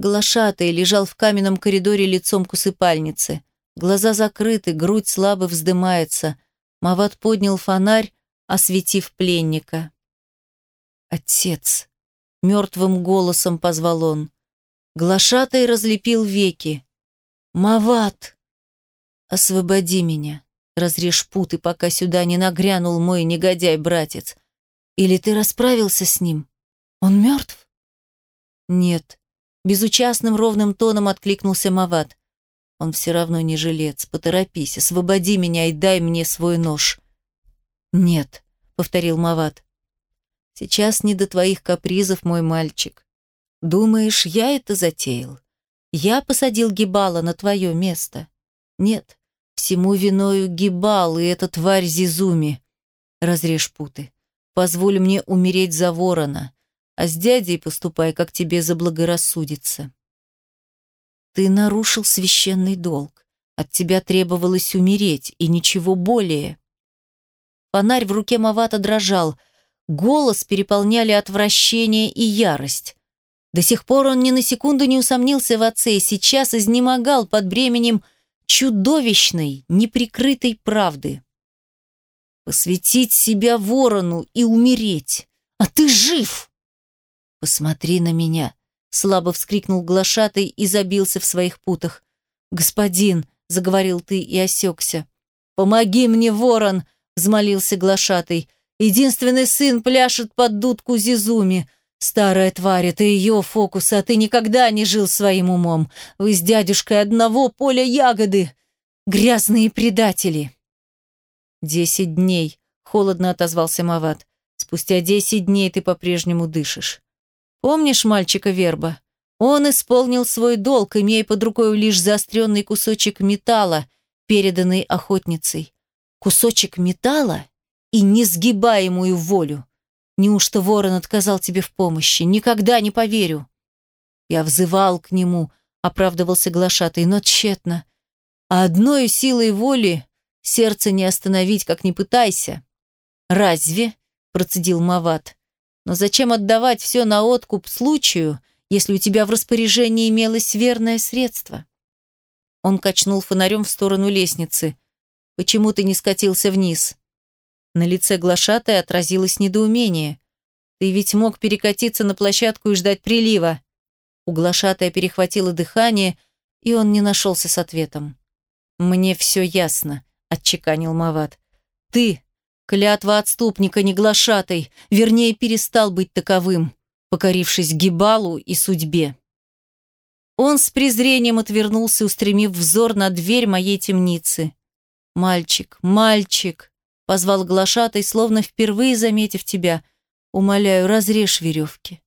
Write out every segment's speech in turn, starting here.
Глашатый лежал в каменном коридоре лицом к усыпальнице. Глаза закрыты, грудь слабо вздымается. Мават поднял фонарь, осветив пленника. «Отец!» — мертвым голосом позвал он. Глашатай разлепил веки. «Мават! Освободи меня! Разрежь путы, пока сюда не нагрянул мой негодяй-братец. Или ты расправился с ним? Он мертв?» «Нет», — безучастным ровным тоном откликнулся Мават. «Он все равно не жилец. Поторопись, освободи меня и дай мне свой нож». «Нет», — повторил Мават. «Сейчас не до твоих капризов, мой мальчик. Думаешь, я это затеял? Я посадил Гибала на твое место? Нет, всему виною Гибал и эта тварь Зизуми. Разрежь путы. Позволь мне умереть за ворона, а с дядей поступай, как тебе заблагорассудится. Ты нарушил священный долг. От тебя требовалось умереть, и ничего более. Фонарь в руке Мавата дрожал. Голос переполняли отвращение и ярость. До сих пор он ни на секунду не усомнился в отце и сейчас изнемогал под бременем чудовищной, неприкрытой правды. Посвятить себя ворону и умереть. А ты жив! Посмотри на меня, слабо вскрикнул глашатый и забился в своих путах. Господин, заговорил ты и осекся. Помоги мне, ворон, взмолился глашатый. Единственный сын пляшет под дудку Зизуми. «Старая тварь, это ее фокус, а ты никогда не жил своим умом. Вы с дядюшкой одного поля ягоды. Грязные предатели». «Десять дней», — холодно отозвался Мават. «Спустя десять дней ты по-прежнему дышишь. Помнишь мальчика Верба? Он исполнил свой долг, имея под рукой лишь заостренный кусочек металла, переданный охотницей. Кусочек металла и несгибаемую волю. Неужто ворон отказал тебе в помощи? Никогда не поверю. Я взывал к нему, оправдывался глашатый, но тщетно. А одной силой воли сердце не остановить, как не пытайся. Разве? Процедил Мават. Но зачем отдавать все на откуп случаю, если у тебя в распоряжении имелось верное средство? Он качнул фонарем в сторону лестницы. Почему ты не скатился вниз? На лице глашатая отразилось недоумение. «Ты ведь мог перекатиться на площадку и ждать прилива». У глашатая перехватило дыхание, и он не нашелся с ответом. «Мне все ясно», — отчеканил Мават. «Ты, клятва отступника, не глашатай, вернее, перестал быть таковым, покорившись Гибалу и судьбе». Он с презрением отвернулся, устремив взор на дверь моей темницы. «Мальчик, мальчик!» Позвал глашатай, словно впервые заметив тебя. Умоляю, разрежь веревки.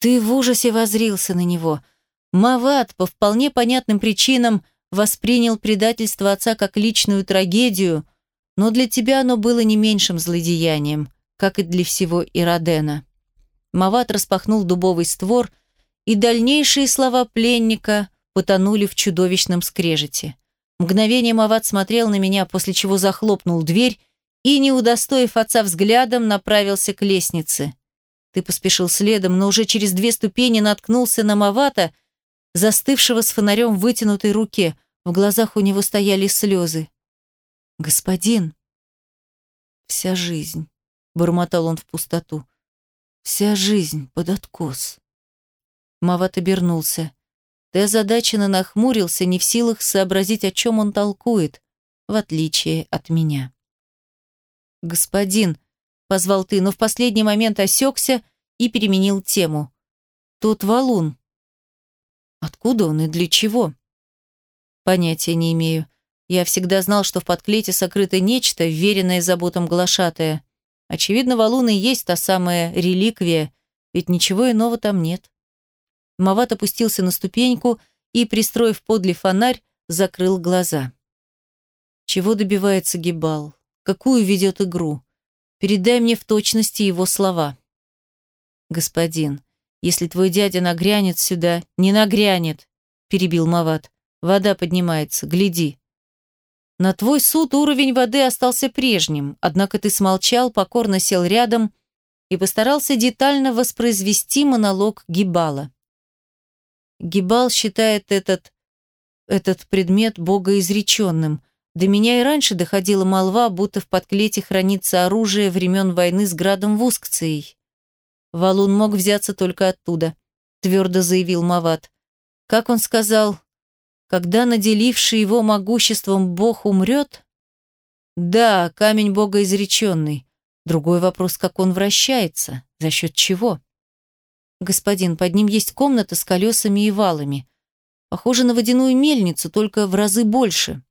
Ты в ужасе возрился на него. Мават по вполне понятным причинам воспринял предательство отца как личную трагедию, но для тебя оно было не меньшим злодеянием, как и для всего Иродена. Мават распахнул дубовый створ, и дальнейшие слова пленника потонули в чудовищном скрежете. Мгновение Мават смотрел на меня, после чего захлопнул дверь и, не удостоив отца взглядом, направился к лестнице. Ты поспешил следом, но уже через две ступени наткнулся на Мавата, застывшего с фонарем в вытянутой руке. В глазах у него стояли слезы. «Господин!» «Вся жизнь», — бормотал он в пустоту. «Вся жизнь под откос». Мават обернулся. Ты озадаченно нахмурился, не в силах сообразить, о чем он толкует, в отличие от меня. «Господин», — позвал ты, но в последний момент осекся и переменил тему. «Тот валун». «Откуда он и для чего?» «Понятия не имею. Я всегда знал, что в подклете сокрыто нечто, веренное заботам глашатая. Очевидно, валун и есть та самая реликвия, ведь ничего иного там нет». Мават опустился на ступеньку и, пристроив подле фонарь, закрыл глаза. Чего добивается Гибал? какую ведет игру. Передай мне в точности его слова. Господин, если твой дядя нагрянет сюда, не нагрянет, перебил Мават. Вода поднимается, гляди. На твой суд уровень воды остался прежним, однако ты смолчал, покорно сел рядом и постарался детально воспроизвести монолог Гибала. Гибал считает этот... этот предмет богоизреченным. До меня и раньше доходила молва, будто в подклете хранится оружие времен войны с градом Вускцией. Валун мог взяться только оттуда, твердо заявил Мават. Как он сказал, когда наделивший его могуществом Бог умрет? Да, камень Бога изреченный. Другой вопрос, как он вращается, за счет чего? Господин, под ним есть комната с колесами и валами. Похоже на водяную мельницу, только в разы больше.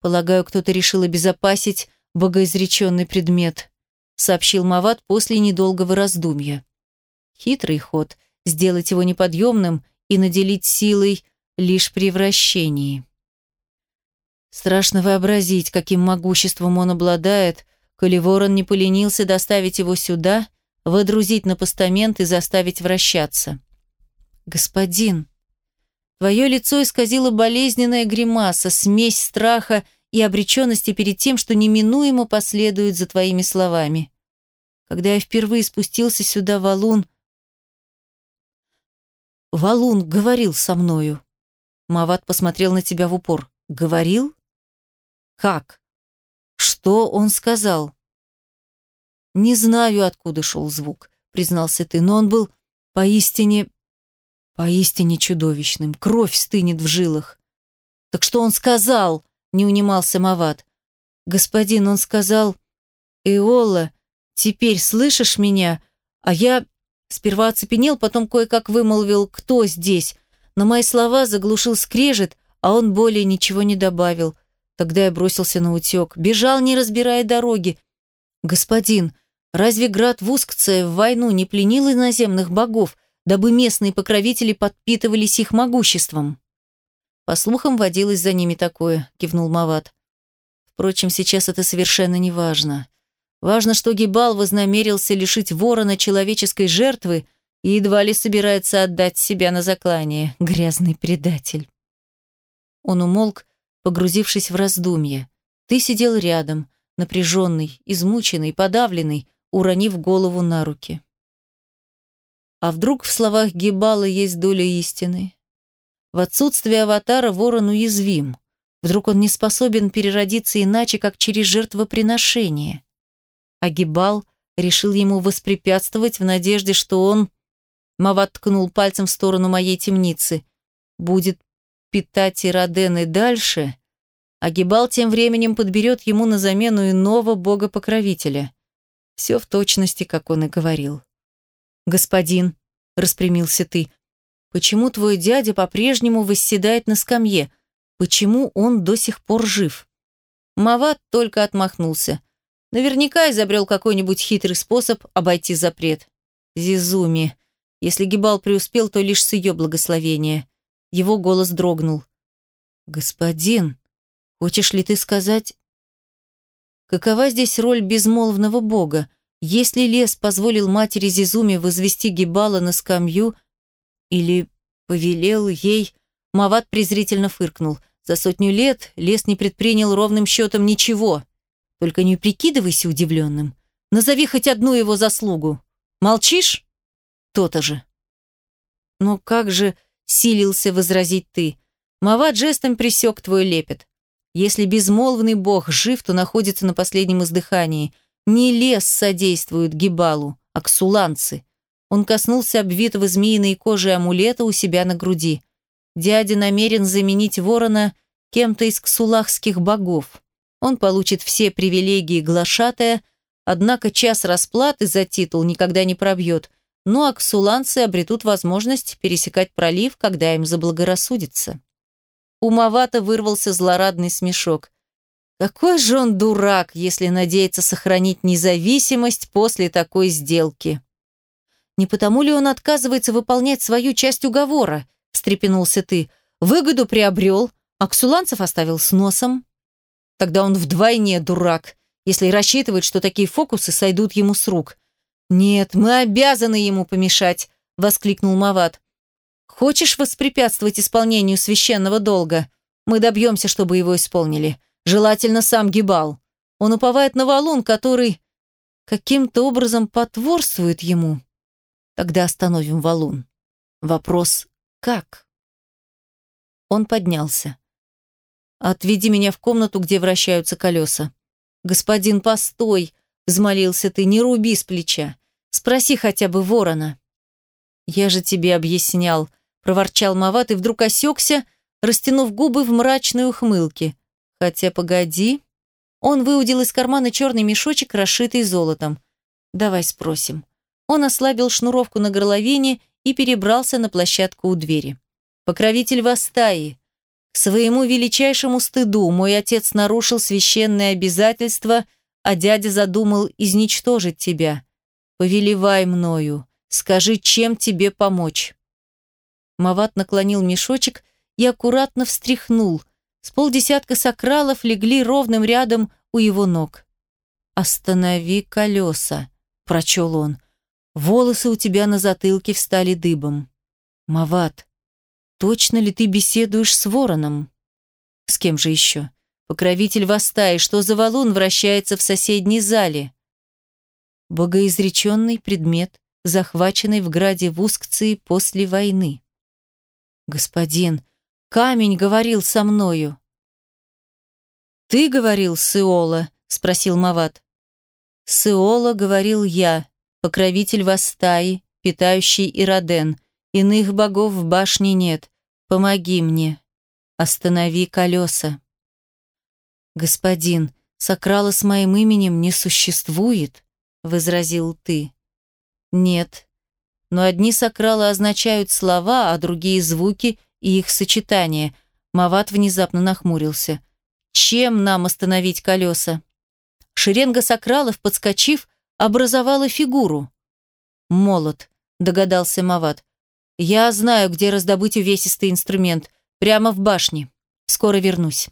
Полагаю, кто-то решил обезопасить богоизреченный предмет, сообщил Мават после недолгого раздумья. Хитрый ход – сделать его неподъемным и наделить силой лишь при вращении. Страшно вообразить, каким могуществом он обладает, коли ворон не поленился доставить его сюда, водрузить на постамент и заставить вращаться. «Господин!» Твое лицо исказило болезненная гримаса, смесь страха и обреченности перед тем, что неминуемо последует за твоими словами. Когда я впервые спустился сюда, Валун... Валун говорил со мною. Мават посмотрел на тебя в упор. Говорил? Как? Что он сказал? Не знаю, откуда шел звук, признался ты, но он был поистине... поистине чудовищным. Кровь стынет в жилах. Так что он сказал? Не унимался Мават. Господин, он сказал... Эола, теперь слышишь меня? А я сперва оцепенел, потом кое-как вымолвил, кто здесь. Но мои слова заглушил скрежет, а он более ничего не добавил. Тогда я бросился на утек, бежал, не разбирая дороги. «Господин, разве град Вускция в войну не пленил иноземных богов, дабы местные покровители подпитывались их могуществом?» «По слухам, водилось за ними такое», — кивнул Мават. «Впрочем, сейчас это совершенно не важно. Важно, что Гибал вознамерился лишить ворона человеческой жертвы и едва ли собирается отдать себя на заклание, грязный предатель». Он умолк, погрузившись в раздумье. Ты сидел рядом, напряженный, измученный, подавленный, уронив голову на руки. А вдруг в словах Гибала есть доля истины? В отсутствие аватара ворон уязвим. Вдруг он не способен переродиться иначе, как через жертвоприношение. А Гибал решил ему воспрепятствовать в надежде, что он... Мават ткнул пальцем в сторону моей темницы. Будет питать Ироден и дальше, а тем временем подберет ему на замену иного бога-покровителя. Все в точности, как он и говорил. «Господин», — распрямился ты, — «почему твой дядя по-прежнему восседает на скамье? Почему он до сих пор жив?» Мават только отмахнулся. Наверняка изобрел какой-нибудь хитрый способ обойти запрет. Зизуми. Если Гибал преуспел, то лишь с ее благословения. Его голос дрогнул. «Господин, хочешь ли ты сказать...» Какова здесь роль безмолвного бога? Если лес позволил матери Зизуми возвести Гибала на скамью или повелел ей... Мават презрительно фыркнул. За сотню лет лес не предпринял ровным счетом ничего. Только не прикидывайся удивленным. Назови хоть одну его заслугу. Молчишь? То-то же. Но как же силился возразить ты. Мават жестом присек твой лепет. Если безмолвный бог жив, то находится на последнем издыхании. Не лес содействует Гибалу, а ксуланцы. Он коснулся обвитого змеиной кожей амулета у себя на груди. Дядя намерен заменить ворона кем-то из ксулахских богов. Он получит все привилегии глашатая, однако час расплаты за титул никогда не пробьет, ну а ксуланцы обретут возможность пересекать пролив, когда им заблагорассудится. Умовато вырвался злорадный смешок. Какой же он дурак, если надеется сохранить независимость после такой сделки. Не потому ли он отказывается выполнять свою часть уговора? встрепенулся ты. Выгоду приобрел, а ксуланцев оставил с носом. Тогда он вдвойне дурак, если рассчитывает, что такие фокусы сойдут ему с рук. «Нет, мы обязаны ему помешать», — воскликнул Мават. «Хочешь воспрепятствовать исполнению священного долга? Мы добьемся, чтобы его исполнили. Желательно сам Гибал. Он уповает на валун, который каким-то образом потворствует ему. Тогда остановим валун. Вопрос Как? Он поднялся. «Отведи меня в комнату, где вращаются колеса». «Господин, постой!» – взмолился ты. «Не руби с плеча. Спроси хотя бы ворона». «Я же тебе объяснял», – проворчал Мават и вдруг осекся, растянув губы в мрачной ухмылке. «Хотя погоди». Он выудил из кармана черный мешочек, расшитый золотом. «Давай спросим». Он ослабил шнуровку на горловине и перебрался на площадку у двери. «Покровитель Вастаи, к своему величайшему стыду мой отец нарушил священное обязательство, а дядя задумал изничтожить тебя. Повелевай мною, скажи, чем тебе помочь». Мават наклонил мешочек и аккуратно встряхнул. С полдесятка сакралов легли ровным рядом у его ног. «Останови колеса», – прочел он. «Волосы у тебя на затылке встали дыбом». «Мават, Точно ли ты беседуешь с вороном? С кем же еще? Покровитель Вастаи, что за валун вращается в соседней зале? Богоизреченный предмет, захваченный в граде Вускции после войны. Господин, камень говорил со мною. Ты говорил, Сеола? спросил Мават. Сеола говорил я, покровитель Вастаи, питающий Ироден. Иных богов в башне нет. Помоги мне. Останови колеса. Господин, сакрала с моим именем не существует, возразил ты. Нет. Но одни сакралы означают слова, а другие звуки и их сочетание. Мават внезапно нахмурился. Чем нам остановить колеса? Шеренга сакралов, подскочив, образовала фигуру. Молот, догадался Мават. Я знаю, где раздобыть увесистый инструмент. Прямо в башне. Скоро вернусь.